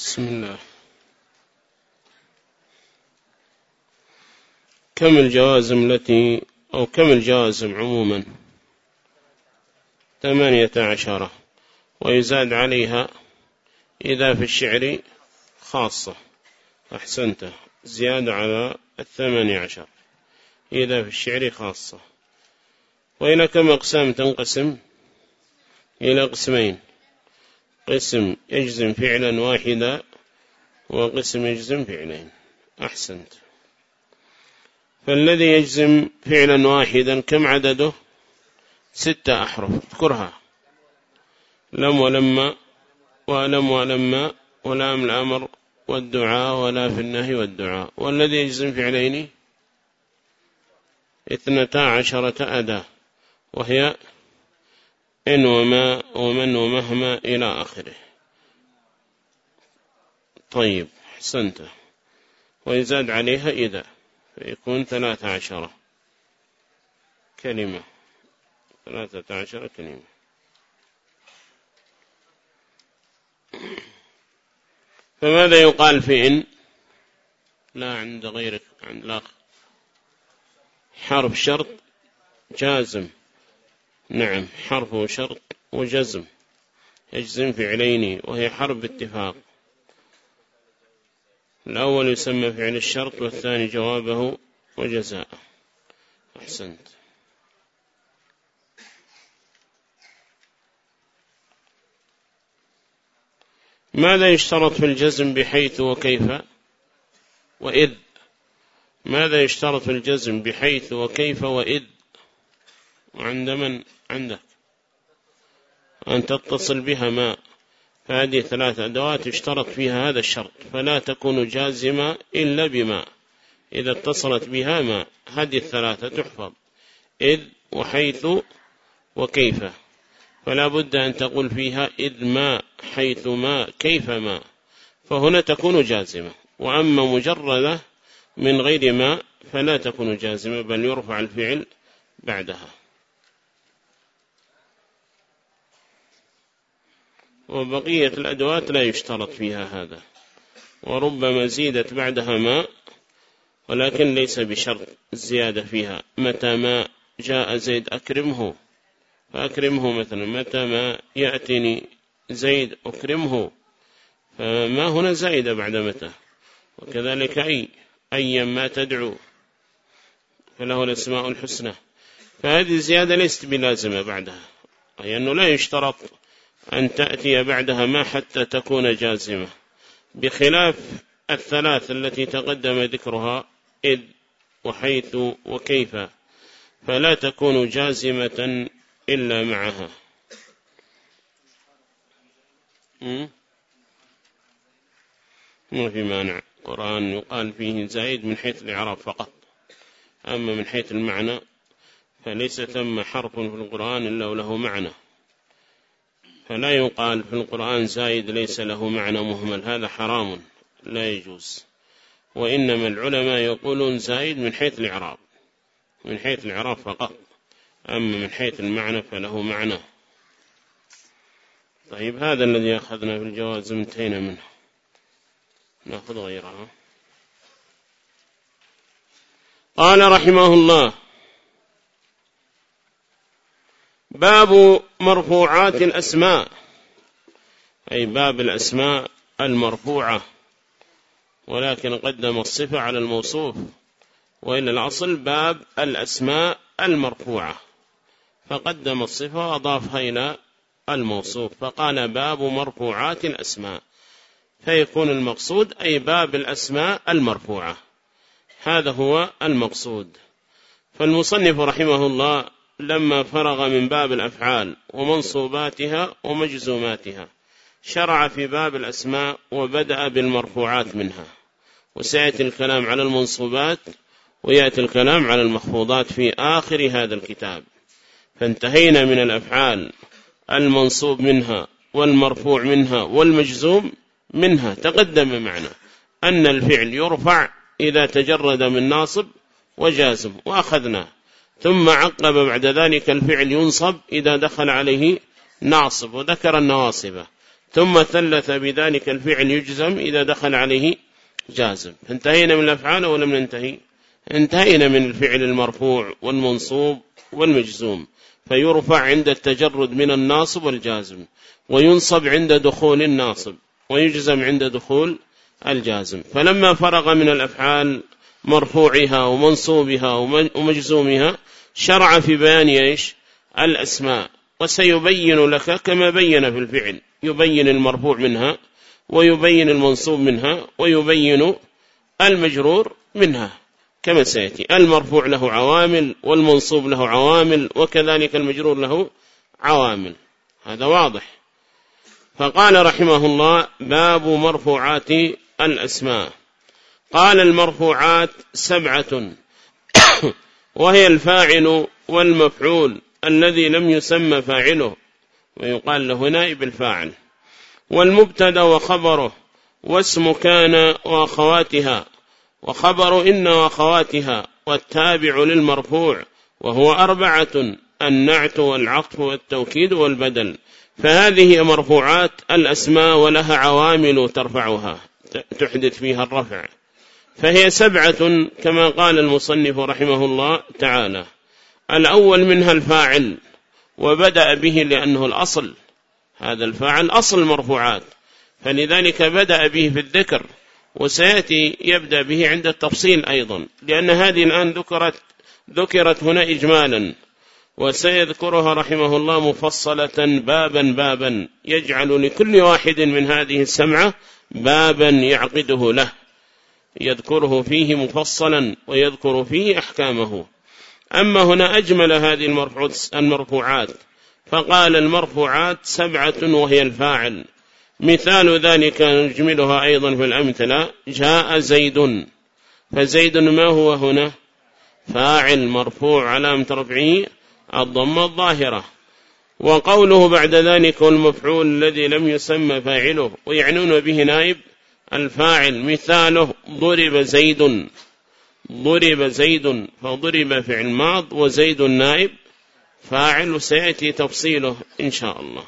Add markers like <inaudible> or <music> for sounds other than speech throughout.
بسم الله. كم الجوازم التي أو كم الجوازم عموما؟ ثمانية عشرة. ويزاد عليها إذا في الشعر خاصة. أحسنت. زيادة على الثمانية عشر. إذا في الشعر خاصة. وإلى كم أقسام تنقسم؟ إلى قسمين. قسم يجزم فعلا واحدا وقسم يجزم فعلين. أحسنت. فالذي يجزم فعلا واحدا كم عدده؟ ستة أحرف. اذكرها. لم ولما ولم ولما ولام الأمر والدعاء ولا في النهي والدعاء. والذي يجزم فعلين؟ اثنتا عشرة أداة. وهي إن وما ومن ومهما إلى آخره. طيب حسنت ويزاد عليها إذا فيكون ثلاثة عشرة. كلمة. ثلاثة عشرة كلمة. فماذا يقال في إن؟ لا عند غيرك عند الآخر حرف شرط جازم. نعم حرف شرط وجزم. يجزم فعلين وهي حرف اتفاق. الأول يسمى فعل الشرط والثاني جوابه وجزاء. أحسنت. ماذا يشترط في الجزم بحيث وكيف؟ وإذ. ماذا يشترط في الجزم بحيث وكيف وإذ؟ وعند من؟ عندك. أن تتصل بها ما فهذه ثلاث أدوات يشترط فيها هذا الشرط. فلا تكون جازمة إلا بما. إذا اتصلت بها ما هذه الثلاثة تحفظ. إذ وحيث وكيف. فلا بد أن تقول فيها إذ ما حيث ما كيف ما. فهنا تكون جازمة. وأما مجردة من غير ما فلا تكون جازمة بل يرفع الفعل بعدها. وبقية الأدوات لا يشترط فيها هذا. وربما زيدت بعدها ما ولكن ليس بشرط الزيادة فيها. متى ما جاء زيد أكرمه. فأكرمه مثلا. متى ما يأتني زيد أكرمه. فما هنا زائدة بعد متى؟ وكذلك أي أي ما تدعو. فله الأسماء الحسنى. فهذه الزيادة ليست بلازمة بعدها. أي أنه لا يشترط. أن تأتي بعدها ما حتى تكون جازمة. بخلاف الثلاث التي تقدم ذكرها إذ وحيث وكيف فلا تكون جازمة إلا معها. ما في مانع. قرآن يقال فيه زايد من حيث الإعراب فقط. أما من حيث المعنى فليس ثم حرف في القرآن إلا وله معنى. فلا يقال في القرآن زايد ليس له معنى مهمل هذا حرام لا يجوز. وإنما العلماء يقولون زايد من حيث الإعراب من حيث الإعراب فقط. أما من حيث المعنى فله معنى. طيب هذا الذي أخذنا في الجواز انتهينا منه. نأخذ غيرها قال رحمه الله باب مرفوعات الأسماء. أي باب الأسماء المرفوعة. ولكن قدم الصفة على الموصوف. وإلا الأصل باب الأسماء المرفوعة. فقدم الصفة وأضافها إلى الموصوف. فقال باب مرفوعات الأسماء. فيكون المقصود أي باب الأسماء المرفوعة. هذا هو المقصود. فالمصنف رحمه الله لما فرغ من باب الأفعال ومنصوباتها ومجزوماتها شرع في باب الأسماء وبدأ بالمرفوعات منها. وسيأتي الكلام على المنصوبات ويأتي الكلام على المخفوضات في آخر هذا الكتاب. فانتهينا من الأفعال المنصوب منها والمرفوع منها والمجزوم منها. تقدم معنا أن الفعل يرفع إذا تجرد من ناصب وجازم وأخذناه. ثم عقب بعد ذلك الفعل ينصب إذا دخل عليه ناصب وذكر النواصب. ثم ثلث بذلك الفعل يجزم إذا دخل عليه جازم. انتهينا من الأفعال ولم ننتهي؟ انتهينا من الفعل المرفوع والمنصوب والمجزوم. فيرفع عند التجرد من الناصب والجازم وينصب عند دخول الناصب ويجزم عند دخول الجازم. فلما فرغ من الأفعال مرفوعها ومنصوبها ومجزومها شرع في بيان إيش؟ الأسماء. وسيبين لك كما بين في الفعل. يبين المرفوع منها ويبين المنصوب منها ويبين المجرور منها. كما سيأتي. المرفوع له عوامل والمنصوب له عوامل وكذلك المجرور له عوامل. هذا واضح. فقال رحمه الله باب مرفوعات الأسماء. قال المرفوعات سبعة. <coughs> وهي الفاعل والمفعول الذي لم يسمى فاعله ويقال له نائب الفاعل. والمبتدأ وخبره واسم كان وأخواتها وخبر إن وأخواتها والتابع للمرفوع وهو أربعة النعت والعطف والتوكيد والبدل. فهذه مرفوعات الأسماء ولها عوامل ترفعها تحدث فيها الرفع. فهي سبعة كما قال المصنف رحمه الله تعالى. الأول منها الفاعل وبدأ به لأنه الأصل. هذا الفاعل أصل مرفوعات. فلذلك بدأ به في الذكر وسيأتي يبدأ به عند التفصيل أيضا لأن هذه الآن ذكرت ذكرت هنا إجمالا. وسيذكرها رحمه الله مفصلة بابا بابا يجعل لكل واحد من هذه السمعة بابا يعقده له. يذكره فيه مفصلا ويذكر فيه أحكامه. أما هنا أجمل هذه المرفوعات فقال المرفوعات سبعة وهي الفاعل. مثال ذلك نجملها أيضا في الأمثلة. جاء زيد. فزيد ما هو هنا؟ فاعل مرفوع علامة رفعه الضمة الظاهرة. وقوله بعد ذلك المفعول الذي لم يسمى فاعله ويعنون به نائب الفاعل مثاله ضرب زيد ضرب زيد فضرب فعل ماض وزيد نائب فاعل وسيأتي تفصيله إن شاء الله.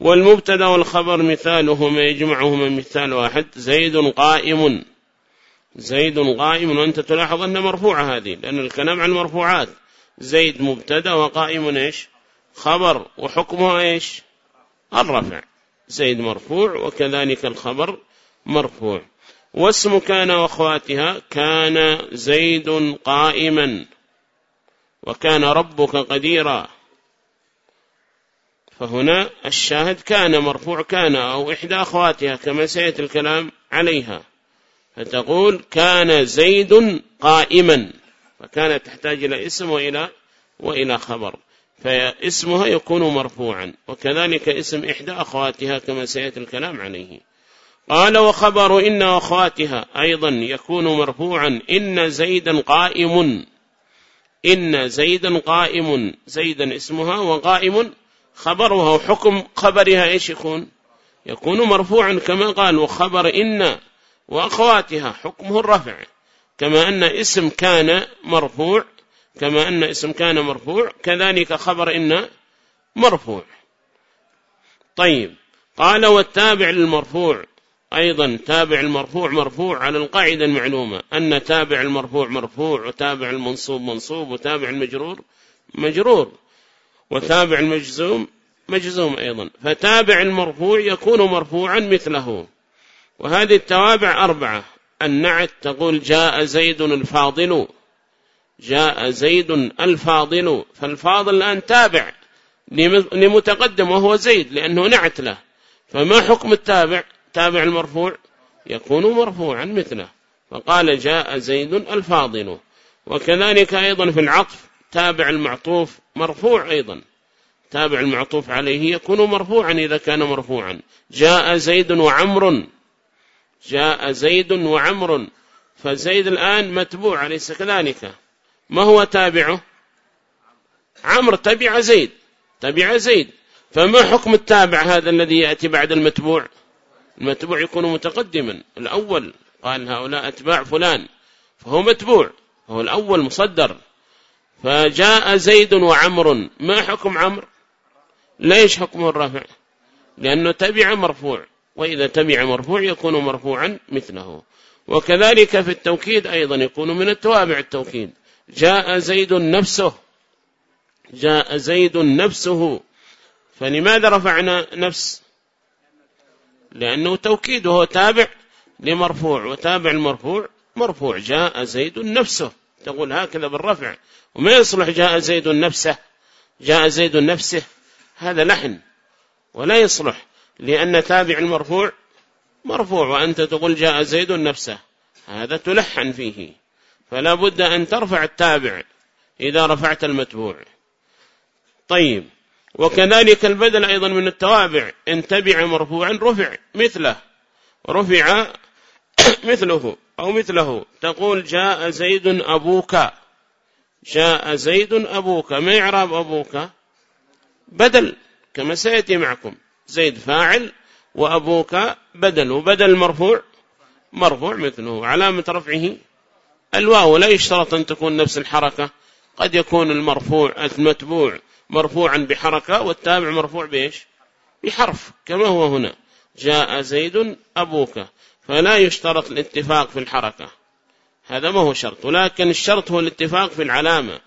والمبتدا والخبر مثالهما يجمعهما مثال واحد. زيد قائم. زيد قائم وأنت تلاحظ أن مرفوعة هذه لأن الكلام عن المرفوعات زيد مبتدا وقائم إيش؟ خبر. وحكمها إيش؟ الرفع. زيد مرفوع وكذلك الخبر مرفوع. واسم كان وأخواتها كان زيد قائما. وكان ربك قديرا. فهنا الشاهد كان مرفوع كان أو إحدى أخواتها كما سيأتي الكلام عليها. فتقول كان زيد قائما. فكانت تحتاج إلى اسم وإلى, وإلى خبر. فاسمها يكون مرفوعا. وكذلك اسم إحدى أخواتها كما سيأتي الكلام عليه. قال وخبر إن أخواتها أيضا يكون مرفوعا إن زيدا قائم. إن زيدا قائم. زيدا اسمها وقائم. خبرها وحكم خبرها إيش يكون؟ يكون مرفوعا كما قال وخبر إن وأخواتها حكمه الرفع. كما أن اسم كان مرفوع. كما أن اسم كان مرفوع. كذلك خبر إن مرفوع. طيب. قال والتابع للمرفوع. أيضا تابع المرفوع مرفوع على القاعدة المعلومة. أن تابع المرفوع مرفوع وتابع المنصوب منصوب وتابع المجرور مجرور. وتابع المجزوم مجزوم أيضا. فتابع المرفوع يكون مرفوعا مثله. وهذه التوابع أربعة. النعت تقول جاء زيد الفاضل. جاء زيد الفاضل. فالفاضل الآن تابع لمتقدم وهو زيد لأنه نعت له. فما حكم التابع؟ تابع المرفوع؟ يكون مرفوعا مثله. فقال جاء زيد الفاضل. وكذلك أيضا في العطف تابع المعطوف مرفوع أيضا. تابع المعطوف عليه يكون مرفوعا إذا كان مرفوعا. جاء زيد وعمر. جاء زيد وعمر. فزيد الآن متبوع أليس كذلك؟ ما هو تابعه؟ عمر تبع زيد تبع زيد. فما حكم التابع هذا الذي يأتي بعد المتبوع؟ المتبوع يكون متقدما. الأول قال هؤلاء أتباع فلان فهو متبوع فهو الأول مصدر. فجاء زيد وعمر ما حكم عمر ليش حكمه الرفع لأنه تبع مرفوع وإذا تبع مرفوع يكون مرفوعا مثله. وكذلك في التوكيد أيضا يكون من التوابع التوكيد. جاء زيد نفسه جاء زيد نفسه. فلماذا رفعنا نفس؟ لأنه توكيد وهو تابع لمرفوع وتابع المرفوع مرفوع جاء زيد نفسه. تقول هكذا بالرفع. وما يصلح جاء زيد نفسه؟ جاء زيد نفسه هذا لحن. ولا يصلح لأن تابع المرفوع مرفوع وأنت تقول جاء زيد نفسه. هذا تلحن فيه. فلا بد أن ترفع التابع إذا رفعت المتبوع. طيب. وكذلك البدل أيضا من التوابع. إن تبع مرفوعا رفع مثله. رفع <coughs> مثله أو مثله. تقول جاء زيد أبوك. جاء زيد أبوك. ما يعرب أبوك؟ بدل. كما سيأتي معكم. زيد فاعل وأبوك بدل. وبدل مرفوع. مرفوع مثله. علامة رفعه الواو. لا يشترط أن تكون نفس الحركة. قد يكون المرفوع المتبوع مرفوعا بحركة والتابع مرفوع بإيش؟ بحرف كما هو هنا. جاء زيد أبوك فلا يشترط الاتفاق في الحركة. هذا ما هو شرط ولكن الشرط هو الاتفاق في العلامة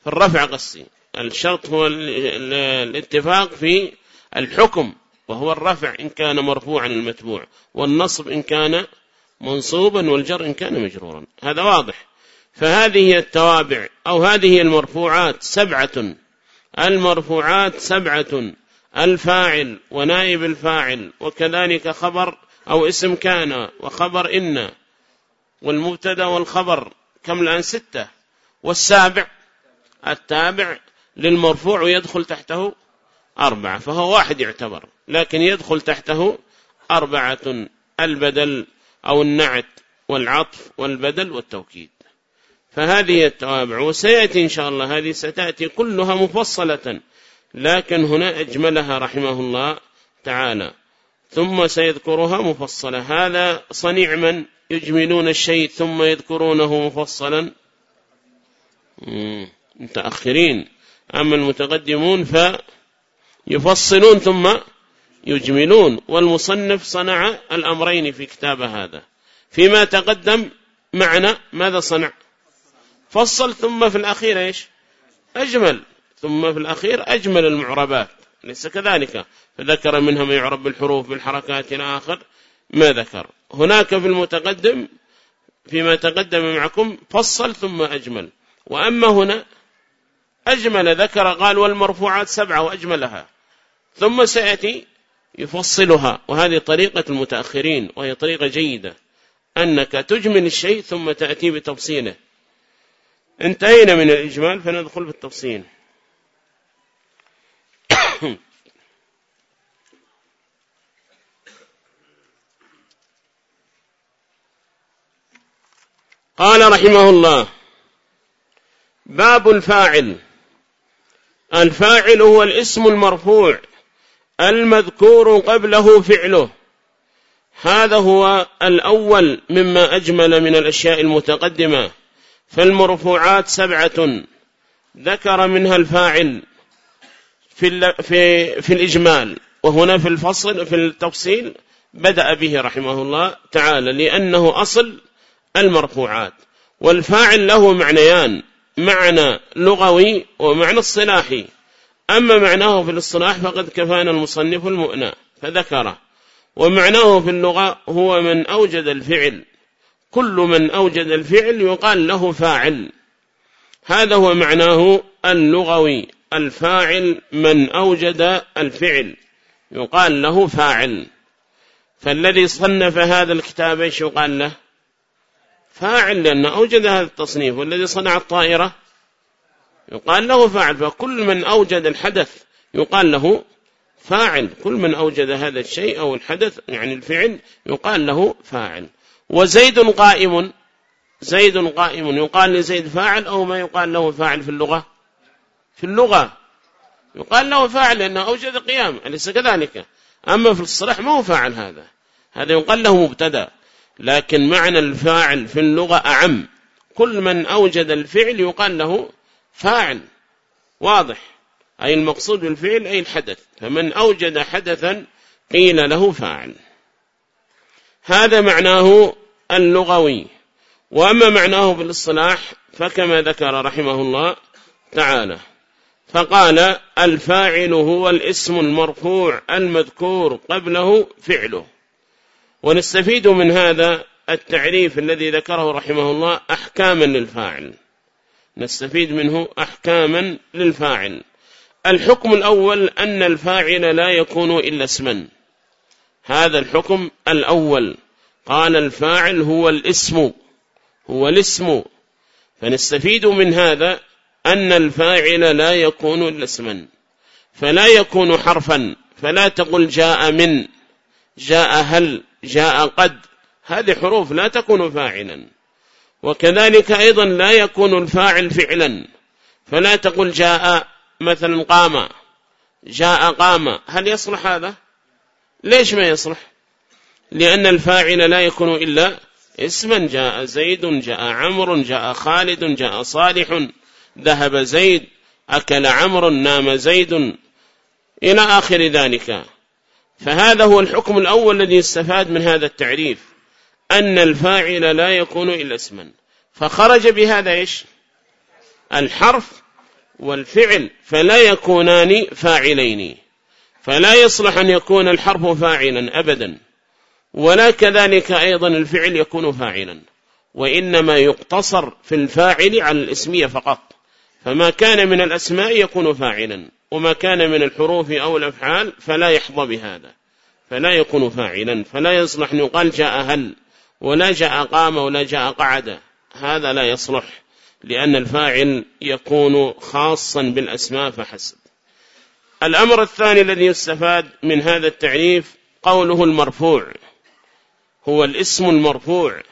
في الرفع قصي الشرط هو الاتفاق في الحكم وهو الرفع إن كان مرفوعا المتبوع والنصب إن كان منصوبا والجر إن كان مجرورا. هذا واضح. فهذه التوابع أو هذه المرفوعات سبعة المرفوعات سبعة الفاعل ونائب الفاعل وكذلك خبر أو اسم كان وخبر إن والمبتدا والخبر كم الآن؟ ستة. والسابع التابع للمرفوع ويدخل تحته أربعة فهو واحد يعتبر لكن يدخل تحته أربعة البدل أو النعت والعطف والبدل والتوكيد. فهذه التوابع وسيأتي إن شاء الله هذه ستأتي كلها مفصلة لكن هنا أجملها رحمه الله تعالى. ثم سيذكرها مفصلة. هذا صنيع من يجملون الشيء ثم يذكرونه مفصلا؟ متأخرين. أما المتقدمون فيفصلون ثم يجملون. والمصنف صنع الأمرين في كتاب هذا. فيما تقدم معنا ماذا صنع؟ فصل ثم في الأخير إيش؟ أجمل. ثم في الأخير أجمل المعربات. ليس كذلك؟ فذكر منها ما يعرب بالحروف بالحركات إلى آخر ما ذكر؟ هناك في المتقدم فيما تقدم معكم فصل ثم أجمل. وأما هنا أجمل ذكر قال والمرفوعات سبعة وأجملها. ثم سيأتي يفصلها. وهذه طريقة المتأخرين وهي طريقة جيدة. أنك تجمل الشيء ثم تأتي بتفصيله. انتهينا من الإجمال فندخل بالتفصيل <coughs> قال رحمه الله باب الفاعل. الفاعل هو الاسم المرفوع المذكور قبله فعله. هذا هو الأول مما أجمل من الأشياء المتقدمة. فالمرفوعات سبعة ذكر منها الفاعل في, في, في الإجمال وهنا في الفصل في التفصيل بدأ به رحمه الله تعالى لأنه أصل المرفوعات. والفاعل له معنيان معنى لغوي ومعنى الصلاحي أما معناه في الاصطلاح فقد كفانا المصنف المؤنى فذكره. ومعناه في اللغة هو من أوجد الفعل كل من أوجد الفعل يقال له فاعل. هذا هو معناه اللغوي الفاعل من أوجد الفعل يقال له فاعل. فالذي صنف هذا الكتاب إيش يقال له؟ فاعل لأنه أوجد هذا التصنيف والذي صنع الطائرة يقال له فاعل. فكل من أوجد الحدث يقال له فاعل. كل من أوجد هذا الشيء أو الحدث يعني الفعل يقال له فاعل. وزيد قائم. زيد قائم. يقال لزيد فاعل أو ما يقال له فاعل في اللغة؟ في اللغة. يقال له فاعل لأنه أوجد قيام أليس كذلك؟ أما في الصلاح ما هو فاعل هذا. هذا يقال له مبتدأ. لكن معنى الفاعل في اللغة أعم. كل من أوجد الفعل يقال له فاعل. واضح. أي المقصود بالفعل أي الحدث. فمن أوجد حدثا قيل له فاعل. هذا معناه اللغوي. وأما معناه بالاصطلاح فكما ذكر رحمه الله تعالى فقال الفاعل هو الاسم المرفوع المذكور قبله فعله. ونستفيد من هذا التعريف الذي ذكره رحمه الله أحكاما للفاعل. نستفيد منه أحكاما للفاعل. الحكم الأول أن الفاعل لا يكون إلا اسما. هذا الحكم الأول. قال الفاعل هو الاسم هو الاسم. فنستفيد من هذا أن الفاعل لا يكون إلا اسما فلا يكون حرفا فلا تقل جاء من جاء هل جاء قد. هذه حروف لا تكون فاعلا. وكذلك أيضا لا يكون الفاعل فعلا فلا تقل جاء مثلا قام جاء قام. هل يصلح هذا؟ ليش ما يصلح؟ لأن الفاعل لا يكون إلا اسما. جاء زيد جاء عمر جاء خالد جاء صالح. ذهب زيد أكل عمر نام زيد. إلى آخر ذلك. فهذا هو الحكم الأول الذي يستفاد من هذا التعريف أن الفاعل لا يكون إلا اسما. فخرج بهذا إيش؟ الحرف والفعل فلا يكونان فاعلين. فلا يصلح أن يكون الحرف فاعلا أبدا. ولا كذلك أيضا الفعل يكون فاعلا. وإنما يقتصر في الفاعل على الاسمية فقط. فما كان من الأسماء يكون فاعلا. وما كان من الحروف أو الأفعال فلا يحظى بهذا. فلا يكون فاعلا. فلا يصلح أن يقال جاء هل ولا جاء قام ولا جاء قعد. هذا لا يصلح لأن الفاعل يكون خاصا بالأسماء فحسب. الأمر الثاني الذي يستفاد من هذا التعريف قوله المرفوع. هو الاسم المرفوع.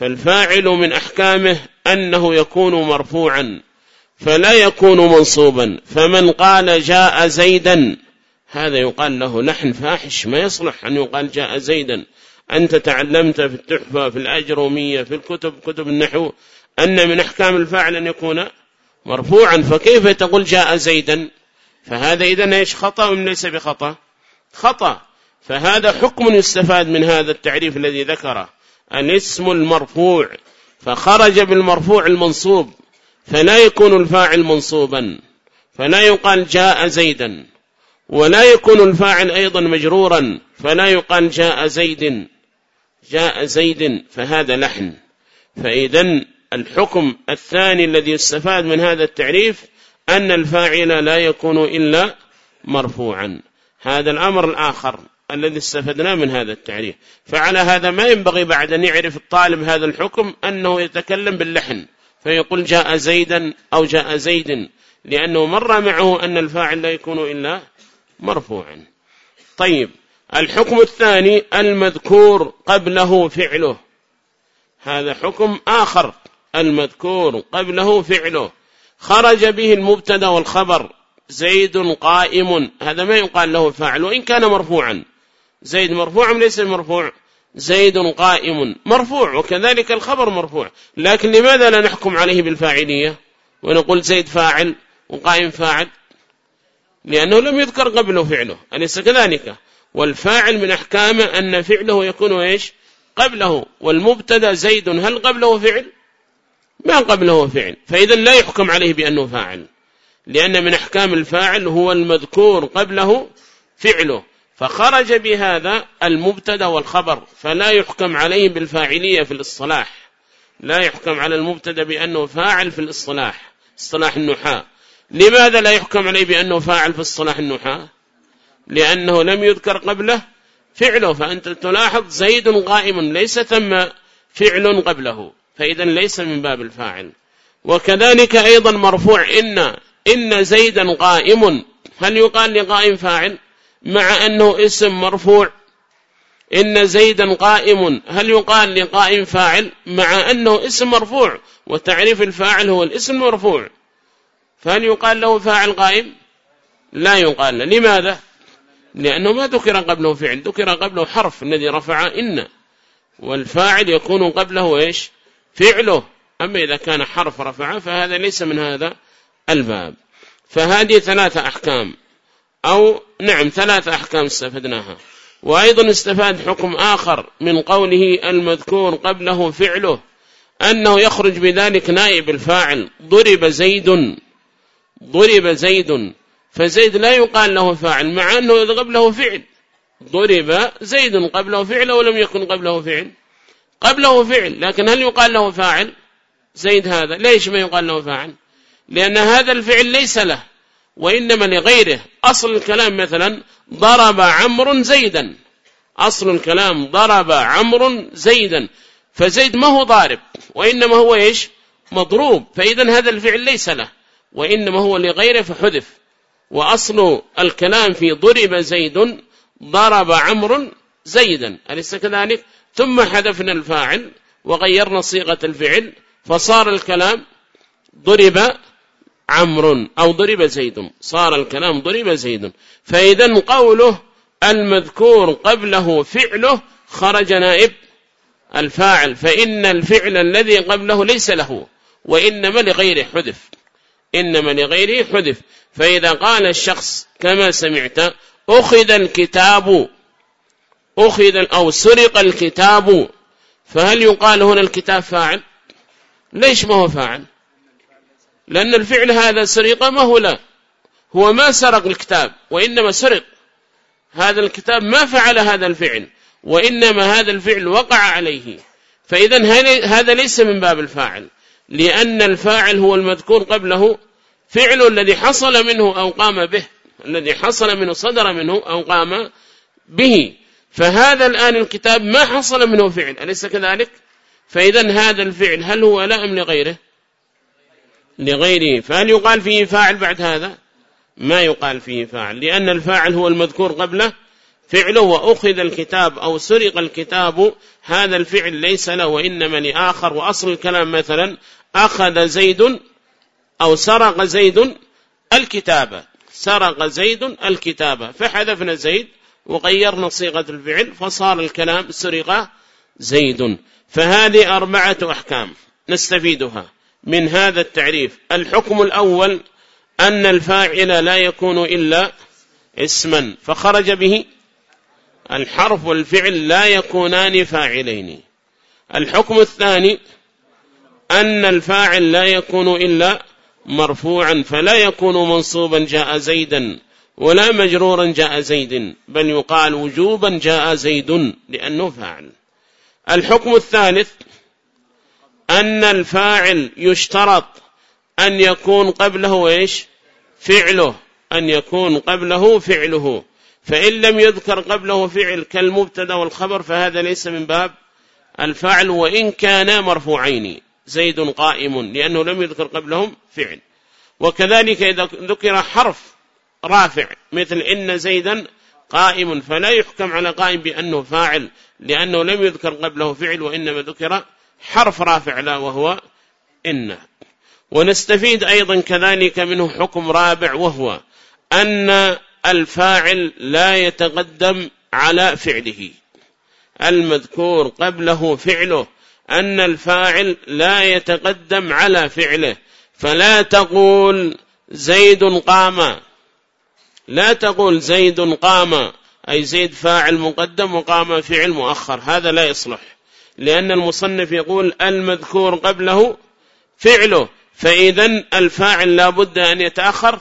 فالفاعل من أحكامه أنه يكون مرفوعا فلا يكون منصوبا. فمن قال جاء زيدا هذا يقال له لحن فاحش ما يصلح أن يقال جاء زيدا. أنت تعلمت في التحفة في الأجرومية في الكتب كتب النحو أن من أحكام الفاعل أن يكون مرفوعا. فكيف تقول جاء زيدا؟ فهذا إذن إيش؟ خطأ أم ليس بخطأ؟ خطأ. فهذا حكم يستفاد من هذا التعريف الذي ذكره. الاسم المرفوع فخرج بالمرفوع المنصوب فلا يكون الفاعل منصوبا. فلا يقال جاء زيدا. ولا يكون الفاعل أيضا مجرورا. فلا يقال جاء زيد. جاء زيد فهذا لحن. فإذا الحكم الثاني الذي يستفاد من هذا التعريف أن الفاعل لا يكون إلا مرفوعا. هذا الأمر الآخر الذي استفدنا من هذا التعريف. فعلى هذا ما ينبغي بعد أن يعرف الطالب هذا الحكم أنه يتكلم باللحن. فيقول جاء زيدا أو جاء زيد لأنه مر معه أن الفاعل لا يكون إلا مرفوعا. طيب الحكم الثاني المذكور قبله فعله. هذا حكم آخر المذكور قبله فعله. خرج به المبتدا والخبر زيد قائم. هذا ما يقال له فاعل وإن كان مرفوعا. زيد مرفوع ليس مرفوع؟ زيد قائم. مرفوع وكذلك الخبر مرفوع. لكن لماذا لا نحكم عليه بالفاعلية؟ ونقول زيد فاعل وقائم فاعل؟ لأنه لم يذكر قبله فعله أليس كذلك؟ والفاعل من أحكامه أن فعله يكون إيش؟ قبله. والمبتدا زيد هل قبله فعل؟ ما قبله فعل. فإذا لا يحكم عليه بأنه فاعل. لأن من أحكام الفاعل هو المذكور قبله فعله. فخرج بهذا المبتدأ والخبر. فلا يحكم عليه بالفاعلية في الإصطلاح. لا يحكم على المبتدأ بأنه فاعل في الإصطلاح. اصطلاح النحاة. لماذا لا يحكم عليه بأنه فاعل في الصلاح النحاة؟ لأنه لم يذكر قبله فعله. فأنت تلاحظ زيد قائم ليس ثم فعل قبله. فإذا ليس من باب الفاعل. وكذلك أيضا مرفوع إن إن زيدا قائم. هل يقال لقائم فاعل؟ مع أنه اسم مرفوع. إن زيدا قائم. هل يقال لقائم فاعل؟ مع أنه اسم مرفوع. وتعريف الفاعل هو الاسم المرفوع. فهل يقال له فاعل قائم؟ لا يقال. لماذا؟ لأنه ما ذكر قبله فعل ذكر قبله حرف الذي رفع إن. والفاعل يكون قبله إيش؟ فعله. أما إذا كان حرف رفع فهذا ليس من هذا الباب. فهذه ثلاثة أحكام. أو نعم ثلاثة أحكام استفدناها. وأيضا استفاد حكم آخر من قوله المذكور قبله فعله أنه يخرج بذلك نائب الفاعل ضرب زيد ضرب زيد. فزيد لا يقال له فاعل مع أنه قبله فعل. ضرب زيد قبله فعل ولم يكن قبله فعل. قبله فعل لكن هل يقال له فاعل؟ زيد هذا. ليش ما يقال له فاعل؟ لأن هذا الفعل ليس له وإنما لغيره. أصل الكلام مثلا ضرب عمر زيدا. أصل الكلام ضرب عمر زيدا. فزيد ما هو ضارب وإنما هو إيش؟ مضروب. فإذا هذا الفعل ليس له وإنما هو لغيره فحذف. وأصل الكلام في ضرب زيد ضرب عمر زيدا. أليس كذلك؟ ثم حذفنا الفاعل وغيرنا صيغة الفعل فصار الكلام ضرب عمر أو ضرب زيد. صار الكلام ضرب زيد. فإذا قوله المذكور قبله فعله خرج نائب الفاعل. فإن الفعل الذي قبله ليس له وإنما لغيره حذف. إنما لغيره حذف. فإذا قال الشخص كما سمعت أخذ الكتاب أخذ أو سرق الكتاب فهل يقال هنا الكتاب فاعل؟ ليش ما هو فاعل؟ لأن الفعل هذا سرقة ما هو لا. هو ما سرق الكتاب وإنما سرق. هذا الكتاب ما فعل هذا الفعل وإنما هذا الفعل وقع عليه. فإذا هذا ليس من باب الفاعل لأن الفاعل هو المذكور قبله فعل الذي حصل منه أو قام به الذي حصل منه صدر منه أو قام به. فهذا الآن الكتاب ما حصل منه فعل أليس كذلك؟ فإذا هذا الفعل هل هو لائم لغيره؟ لغيره. فهل يقال فيه فاعل بعد هذا؟ ما يقال فيه فاعل لأن الفاعل هو المذكور قبله. فعله وأخذ الكتاب أو سرق الكتاب هذا الفعل ليس له وإنما لآخر. وأصل الكلام مثلا أخذ زيد أو سرق زيد الكتابة سرق زيد الكتابة فحذفنا زيد وغيرنا صيغة الفعل فصار الكلام سرق زيد. فهذه أربعة أحكام نستفيدها. من هذا التعريف الحكم الأول أن الفاعل لا يكون إلا اسما فخرج به الحرف والفعل لا يكونان فاعلين. الحكم الثاني أن الفاعل لا يكون إلا مرفوعا فلا يكون منصوبا جاء زيدا. ولا مجرورا جاء زيد بل يقال وجوبا جاء زيد لأنه فاعل. الحكم الثالث أن الفاعل يشترط أن يكون قبله إيش؟ فعله أن يكون قبله فعله. فإن لم يذكر قبله فعل كالمبتدأ والخبر فهذا ليس من باب الفعل وإن كان مرفوعين. زيد قائم لأنه لم يذكر قبلهم فعل. وكذلك إذا ذكر حرف رافع مثل إن زيدا قائم فلا يحكم على قائم بأنه فاعل لأنه لم يذكر قبله فعل وإنما ذكر حرف رافع لا وهو إن. ونستفيد أيضا كذلك منه حكم رابع وهو أن الفاعل لا يتقدم على فعله. المذكور قبله فعله أن الفاعل لا يتقدم على فعله. فلا تقول زيد قام. لا تقول زيد قام أي زيد فاعل مقدم وقام فعل مؤخر هذا لا يصلح. لأن المصنف يقول المذكور قبله فعله فإذا الفاعل لا بد أن يتأخر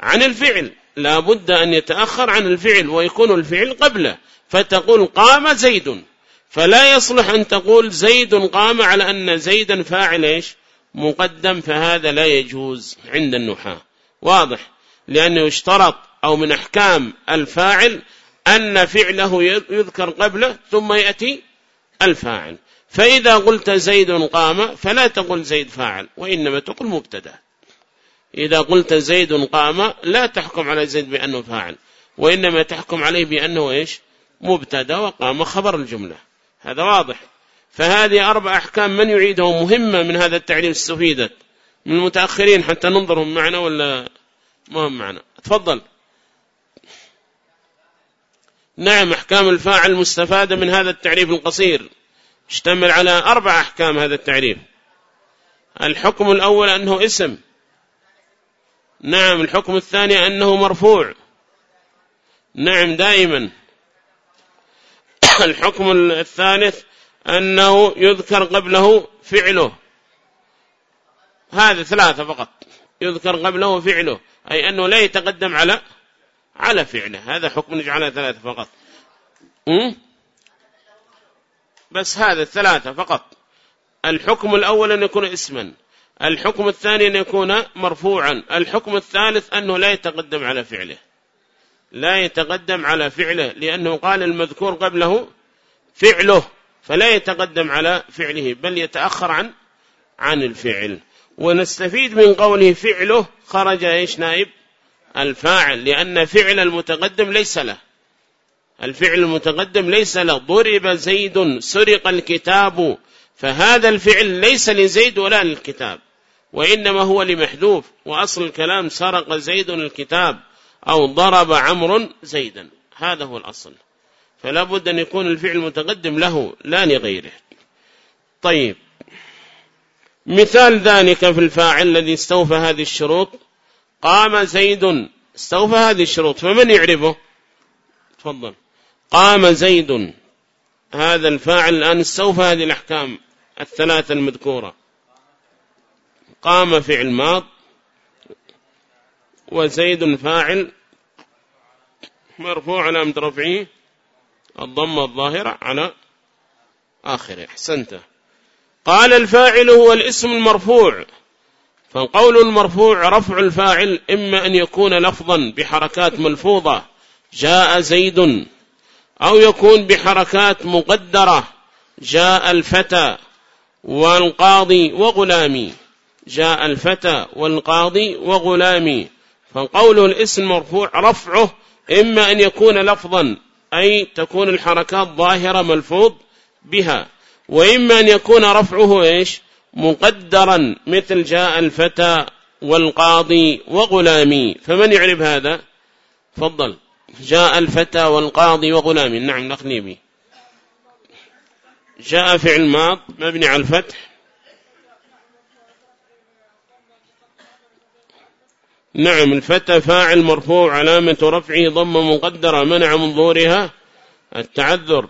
عن الفعل لا بد أن يتأخر عن الفعل ويكون الفعل قبله فتقول قام زيد. فلا يصلح أن تقول زيد قام على أن زيدا فاعل إيش؟ مقدم فهذا لا يجوز عند النحاة. واضح؟ لأنه يشترط أو من أحكام الفاعل أن فعله يذكر قبله ثم يأتي الفاعل. فإذا قلت زيد قام فلا تقل زيد فاعل وإنما تقول مبتدا. إذا قلت زيد قام لا تحكم على زيد بأنه فاعل وإنما تحكم عليه بأنه إيش؟ مبتدا وقام خبر الجملة. هذا واضح. فهذه أربع أحكام من يعيده مهمة من هذا التعليم استفيدت من المتأخرين حتى ننظرهم معنا ولا مهم معنا تفضل. نعم أحكام الفاعل مستفادة من هذا التعريف القصير. اشتمل على أربع أحكام هذا التعريف. الحكم الأول أنه اسم. نعم الحكم الثاني أنه مرفوع. نعم دائما. <coughs> الحكم الثالث أنه يذكر قبله فعله. هذا ثلاثة فقط. يذكر قبله فعله أي أنه لا يتقدم على على فعله. هذا حكم نجعلها ثلاثة فقط. بس هذا الثلاثة فقط. الحكم الأول أن يكون اسما. الحكم الثاني أن يكون مرفوعا. الحكم الثالث أنه لا يتقدم على فعله. لا يتقدم على فعله لأنه قال المذكور قبله فعله فلا يتقدم على فعله بل يتأخر عن عن الفعل. ونستفيد من قوله فعله خرج إيش نائب؟ الفاعل لأن فعل المتقدم ليس له. الفعل المتقدم ليس له. ضرب زيد سرق الكتاب. فهذا الفعل ليس لزيد ولا للكتاب وإنما هو لمحذوف. وأصل الكلام سرق زيد الكتاب أو ضرب عمر زيدا. هذا هو الأصل. فلا بد أن يكون الفعل متقدم له لا لغيره. طيب. مثال ذلك في الفاعل الذي استوفى هذه الشروط. قام زيد استوفى هذه الشروط فمن يعرفه؟ تفضل. قام زيد. هذا الفاعل الآن استوفى هذه الأحكام الثلاثة المذكورة. قام فعل ماض وزيد فاعل مرفوع على رفعه الضمة الظاهرة على آخره. أحسنت. قال الفاعل هو الاسم المرفوع. فالقول المرفوع رفع الفاعل إما أن يكون لفظا بحركات ملفوظة جاء زيد أو يكون بحركات مقدرة جاء الفتى والقاضي وغلامي جاء الفتى والقاضي وغلامي. فقول الاسم مرفوع رفعه إما أن يكون لفظا أي تكون الحركات ظاهرة ملفوظ بها. وإما أن يكون رفعه إيش؟ مقدرا مثل جاء الفتى والقاضي وغلامي. فمن يعرف هذا؟ فضل جاء الفتى والقاضي وغلامي. نعم نقنيبي جاء فعل ماض مبني على الفتح. نعم الفتى فاعل مرفوع علامة رفعه ضم مقدرة منع من ظهورها التعذر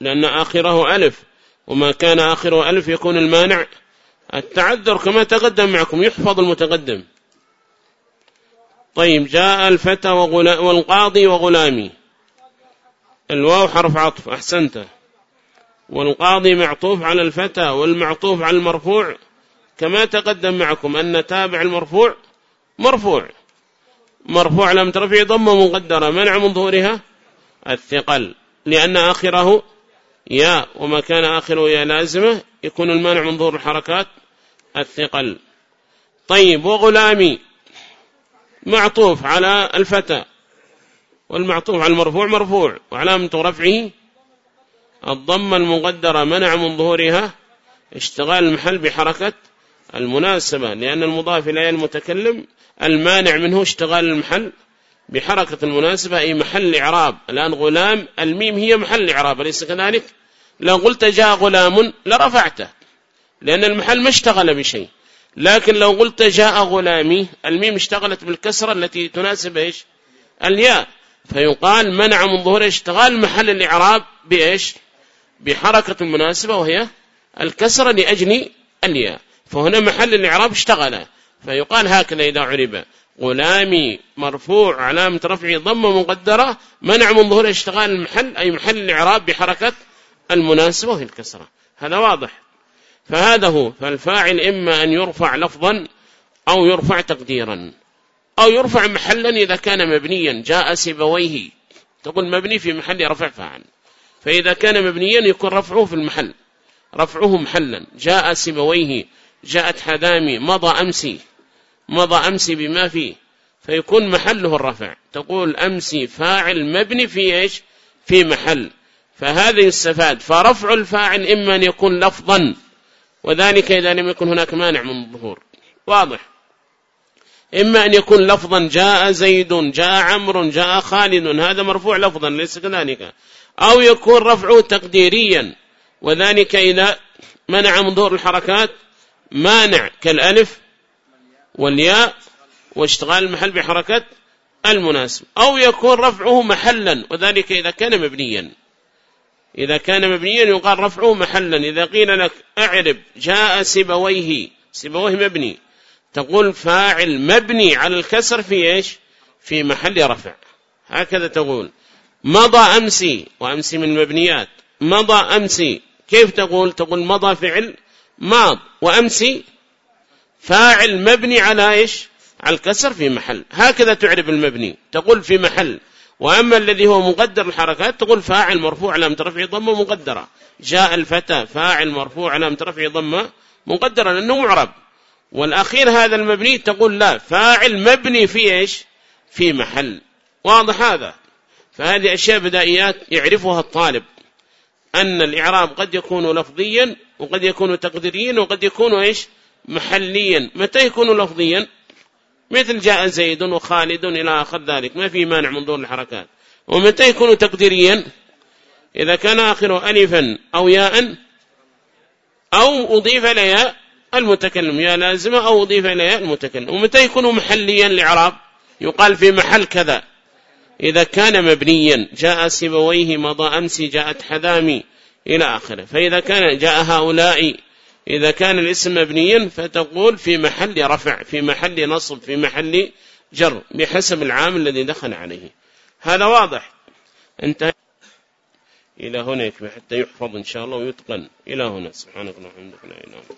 لأن آخره ألف. وما كان آخره ألف يكون المانع. التعذر كما تقدم معكم يحفظ المتقدم. طيب جاء الفتى والقاضي وغلامي. الواو حرف عطف أحسنت. والقاضي معطوف على الفتى والمعطوف على المرفوع. كما تقدم معكم أن تابع المرفوع مرفوع. مرفوع لم ترفع ضم مقدرة منع من ظهورها الثقل لأن آخره يا وما كان آخره يا لازمة يكون المانع من ظهور الحركات الثقل. طيب وغلامي معطوف على الفتى والمعطوف على المرفوع مرفوع وعلامة رفعه الضم المقدرة منع من ظهورها اشتغال المحل بحركة المناسبة لأن المضاف إلى المتكلم المانع منه اشتغال المحل بحركة المناسبة أي محل إعراب. الآن غلام الميم هي محل إعراب أليس كذلك؟ لو قلت جاء غلام لرفعته لأن المحل ما اشتغل بشيء. لكن لو قلت جاء غلامي الميم اشتغلت بالكسرة التي تناسب إيش؟ الياء. فيقال منع من ظهور اشتغال محل الإعراب بإيش؟ بحركة المناسبة وهي الكسرة لأجل الياء. فهنا محل الإعراب اشتغل. فيقال هكذا إذا عرب. غلامي مرفوع علامة رفعه ضمة مقدرة منع من ظهور اشتغال المحل أي محل الإعراب بحركة المناسبة وهي الكسرة هذا واضح. فهذا هو. فالفاعل إما أن يرفع لفظا أو يرفع تقديرا أو يرفع محلا إذا كان مبنيا. جاء سبويه تقول مبني في محل رفع فاعل. فإذا كان مبنيا يكون رفعه في المحل. رفعه محلا. جاء سبويه جاءت حدامي. مضى أمسي. مضى أمسي بما فيه فيكون محله الرفع. تقول أمسي فاعل مبني في إيش؟ في محل. فهذا يستفاد فرفع الفاعل إما أن يكون لفظا وذلك إذا لم يكن هناك مانع من الظهور. واضح؟ إما أن يكون لفظا جاء زيد جاء عمرو جاء خالد هذا مرفوع لفظا ليس كذلك. أو يكون رفعه تقديريا وذلك إذا منع من ظهور الحركات مانع كالألف والياء واشتغال المحل بحركة المناسب أو يكون رفعه محلا وذلك إذا كان مبنيا. إذا كان مبنيا يقال رفعه محلا. إذا قيل لك أعرب جاء سبويه سبويه مبني. تقول فاعل مبني على الكسر في إيش؟ في محل رفع. هكذا تقول. مضى أمسي وأمسي من المبنيات مضى أمسي كيف تقول؟ تقول مضى فعل ماض. وأمسي فاعل مبني على إيش؟ على الكسر في محل. هكذا تعرب المبني. تقول في محل. وأما الذي هو مقدر الحركات تقول فاعل مرفوع علامة رفع ضمة مقدرة. جاء الفتى فاعل مرفوع علامة رفع ضمة مقدرة لأنه معرب. والأخير هذا المبني تقول لا فاعل مبني في إيش؟ في محل. واضح هذا؟ فهذه أشياء بدائيات يعرفها الطالب. أن الإعراب قد يكون لفظيا وقد يكون تقديريا وقد يكون إيش؟ محليا. متى يكون لفظيا؟ مثل جاء زيد وخالد إلى آخر ذلك. ما في مانع من دون الحركات. ومتى يكون تقديريا؟ إذا كان آخره ألفا أو ياء أو أضيف إلى المتكلم. يا لازمة أو أضيف إلى المتكلم. ومتى يكون محليا لعراب يقال في محل كذا. إذا كان مبنيا جاء سبويه مضى أمس جاءت حذامي إلى آخره. فإذا كان جاء هؤلاء إذا كان الاسم مبنيا فتقول في محل رفع في محل نصب في محل جر بحسب العامل الذي دخل عليه. هذا واضح. انتهى. إلى هنا حتى يحفظ إن شاء الله ويتقن. إلى هنا. سبحانك اللهم وبحمدك لا إله إلا